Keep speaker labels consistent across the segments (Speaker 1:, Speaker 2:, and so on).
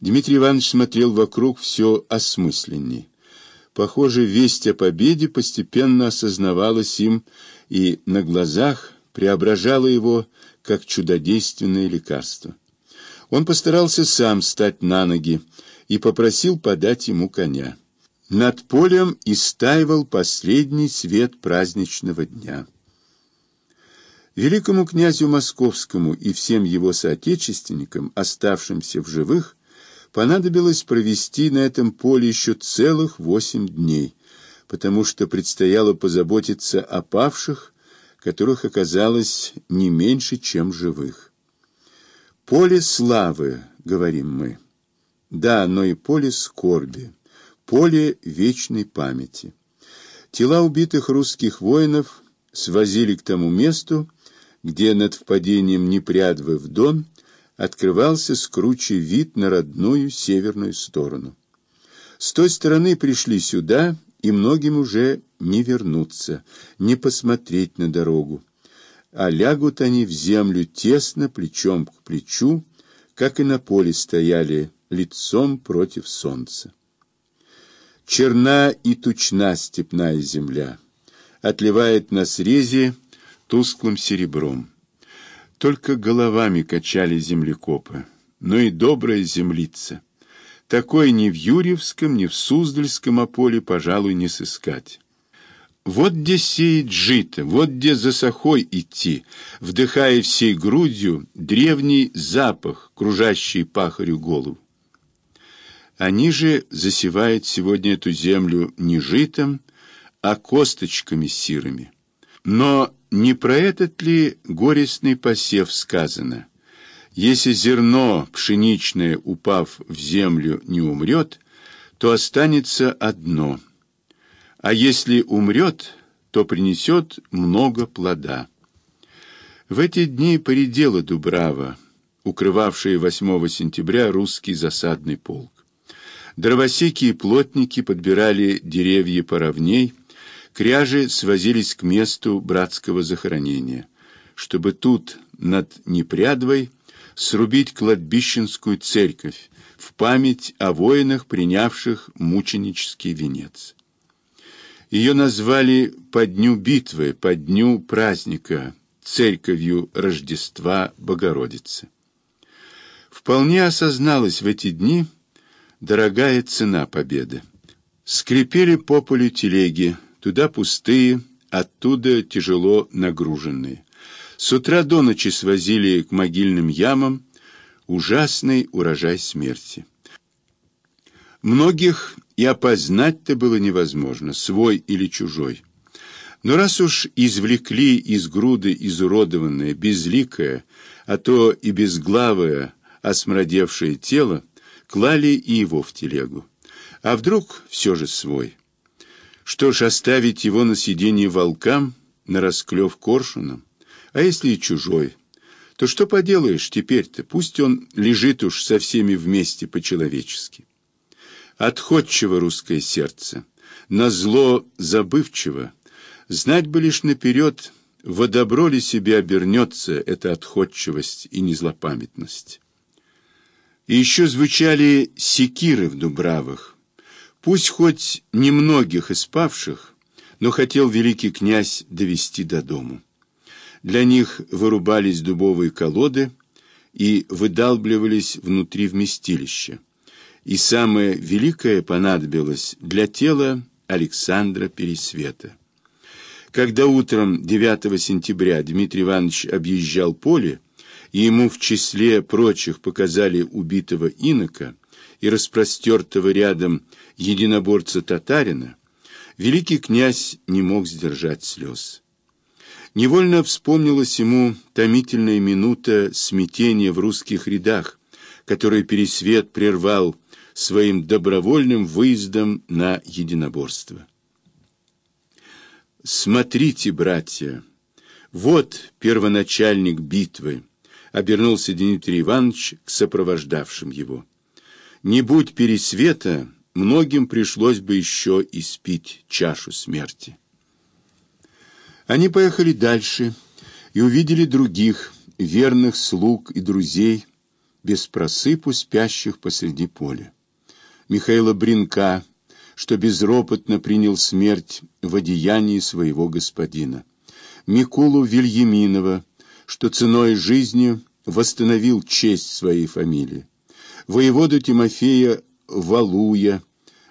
Speaker 1: Дмитрий Иванович смотрел вокруг все осмысленней. Похоже, весть о победе постепенно осознавалась им и на глазах преображала его как чудодейственное лекарство. Он постарался сам встать на ноги и попросил подать ему коня. Над полем истаивал последний свет праздничного дня. Великому князю Московскому и всем его соотечественникам, оставшимся в живых, понадобилось провести на этом поле еще целых восемь дней, потому что предстояло позаботиться о павших, которых оказалось не меньше, чем живых. «Поле славы», — говорим мы. Да, но и поле скорби, поле вечной памяти. Тела убитых русских воинов свозили к тому месту, где над впадением Непрядвы в Дон открывался с вид на родную северную сторону. С той стороны пришли сюда, и многим уже не вернуться, не посмотреть на дорогу, а лягут они в землю тесно, плечом к плечу, как и на поле стояли, лицом против солнца. Черна и тучна степная земля, отливает на срезе тусклым серебром. Только головами качали землекопы, но и добрая землица. Такой ни в Юрьевском, ни в Суздальском ополе, пожалуй, не сыскать. Вот где сеять жито, вот где за сахой идти, вдыхая всей грудью древний запах, кружащий пахарю голову. Они же засевают сегодня эту землю не житом, а косточками сирыми. Но не про этот ли горестный посев сказано? Если зерно пшеничное, упав в землю, не умрет, то останется одно, а если умрет, то принесет много плода. В эти дни поредела Дубрава, укрывавшая 8 сентября русский засадный полк. Дровосеки и плотники подбирали деревья поровней, кряжи свозились к месту братского захоронения, чтобы тут, над Непрядвой, срубить кладбищенскую церковь в память о воинах, принявших мученический венец. Ее назвали по дню битвы, по дню праздника, церковью Рождества Богородицы. Вполне осозналось в эти дни, дорогая цена победы. Скрипели по полю телеги, туда пустые, оттуда тяжело нагруженные. С утра до ночи свозили к могильным ямам ужасный урожай смерти. Многих и опознать-то было невозможно, свой или чужой. Но раз уж извлекли из груды изуродованное, безликое, а то и безглавое, осмрадевшее тело, клали и его в телегу. А вдруг все же свой? Что ж, оставить его на сиденье волкам, на расклев коршунам? А если и чужой? То что поделаешь теперь-то? Пусть он лежит уж со всеми вместе по-человечески. Отходчиво русское сердце, на зло забывчиво. Знать бы лишь наперед, во добро ли себе обернется эта отходчивость и незлопамятность. И еще звучали секиры в Дубравах. Пусть хоть немногих из павших, но хотел великий князь довести до дому. Для них вырубались дубовые колоды и выдалбливались внутри вместилища. И самое великое понадобилось для тела Александра Пересвета. Когда утром 9 сентября Дмитрий Иванович объезжал поле, и ему в числе прочих показали убитого инока и распростертого рядом единоборца татарина, великий князь не мог сдержать слез. Невольно вспомнилась ему томительная минута смятения в русских рядах, которую Пересвет прервал своим добровольным выездом на единоборство. «Смотрите, братья, вот первоначальник битвы», обернулся Дмитрий Иванович к сопровождавшим его. «Не будь Пересвета, многим пришлось бы еще испить чашу смерти». Они поехали дальше и увидели других, верных слуг и друзей, без просыпу спящих посреди поля. Михаила Бринка, что безропотно принял смерть в одеянии своего господина. Микулу Вильяминова, что ценой жизни восстановил честь своей фамилии. Воеводу Тимофея Валуя,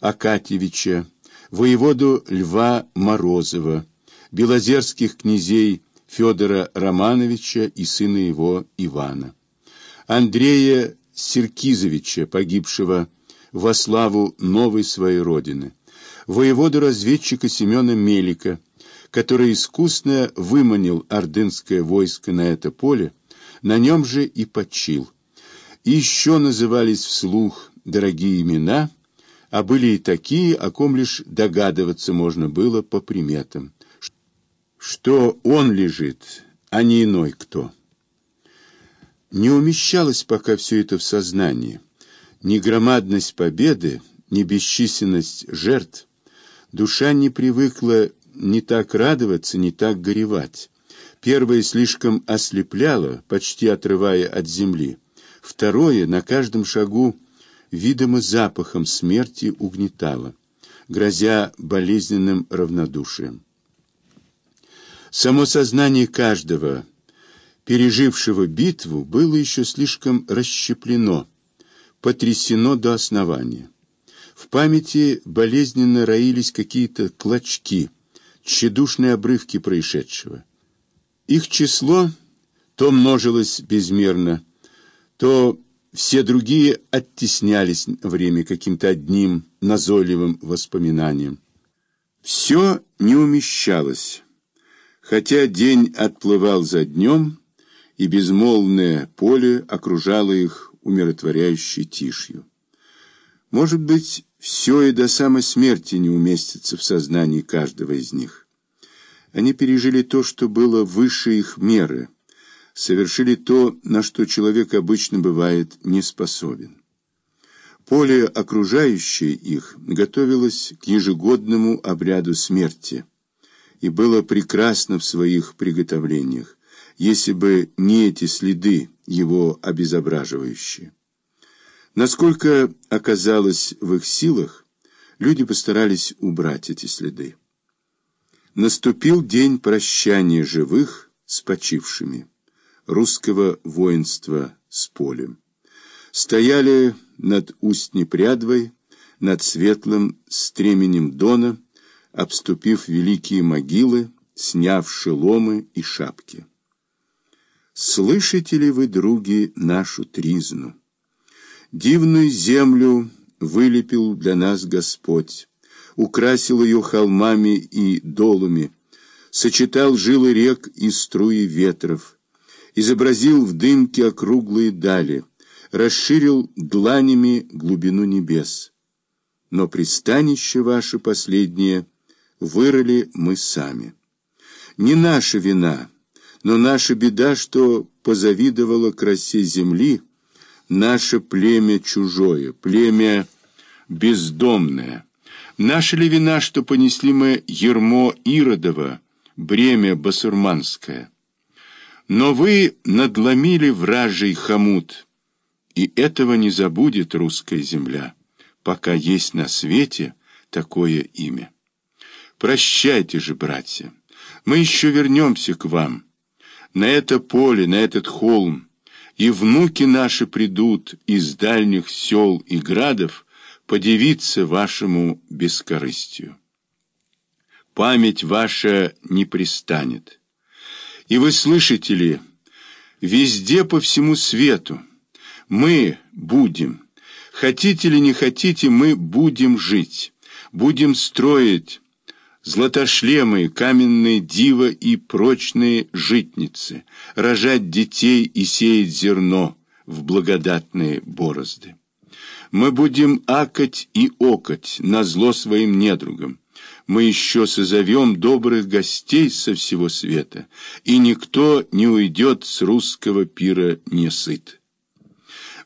Speaker 1: Акатьевича, воеводу Льва Морозова, белозерских князей Федора Романовича и сына его Ивана, Андрея Серкизовича, погибшего во славу новой своей родины, воеводу-разведчика Семена Мелика, который искусно выманил ордынское войско на это поле, на нем же и почил. И еще назывались вслух дорогие имена, а были и такие, о ком лишь догадываться можно было по приметам, что он лежит, а не иной кто. Не умещалось пока все это в сознании ни громадность победы, ни бесчисленность жертв, душа не привыкла ни так радоваться, ни так горевать. Первое слишком ослепляло, почти отрывая от земли. Второе на каждом шагу видимо запахом смерти угнетало, грозя болезненным равнодушием. Само сознание каждого, пережившего битву, было еще слишком расщеплено, потрясено до основания. В памяти болезненно роились какие-то клочки, тщедушные обрывки происшедшего. Их число то множилось безмерно, то все другие оттеснялись время каким-то одним назойливым воспоминанием. Все не умещалось, хотя день отплывал за днем, и безмолвное поле окружало их умиротворяющей тишью. Может быть, все и до самой смерти не уместится в сознании каждого из них. Они пережили то, что было выше их меры, совершили то, на что человек обычно бывает не способен. Поле, окружающее их, готовилось к ежегодному обряду смерти и было прекрасно в своих приготовлениях, если бы не эти следы, его обезображивающие. Насколько оказалось в их силах, люди постарались убрать эти следы. Наступил день прощания живых с почившими, русского воинства с полем. Стояли над Устнепрядвой, над светлым стременем Дона, обступив великие могилы, сняв шеломы и шапки. Слышите ли вы, други, нашу тризну? Дивную землю вылепил для нас Господь, украсил ее холмами и долами, сочетал жилы рек и струи ветров, изобразил в дымке округлые дали, расширил дланями глубину небес. Но пристанище ваше последнее вырыли мы сами. Не наша вина — но наша беда, что позавидовала красе земли, наше племя чужое, племя бездомное. Наша ли вина, что понесли мы ермо Иродова, бремя басурманское? Но вы надломили вражий хомут, и этого не забудет русская земля, пока есть на свете такое имя. Прощайте же, братья, мы еще вернемся к вам, на это поле, на этот холм, и внуки наши придут из дальних сел и градов подивиться вашему бескорыстию. Память ваша не пристанет. И вы слышите ли, везде по всему свету мы будем, хотите ли не хотите, мы будем жить, будем строить, златошлемы, каменные дива и прочные житницы, рожать детей и сеять зерно в благодатные борозды. Мы будем акать и окать на зло своим недругам. Мы еще созовем добрых гостей со всего света, и никто не уйдет с русского пира не сыт.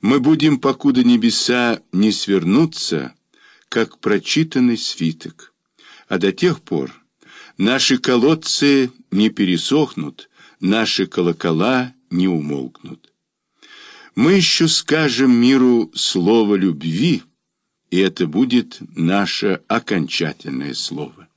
Speaker 1: Мы будем, покуда небеса не свернутся, как прочитанный свиток а до тех пор наши колодцы не пересохнут, наши колокола не умолкнут. Мы еще скажем миру слово любви, и это будет наше окончательное слово.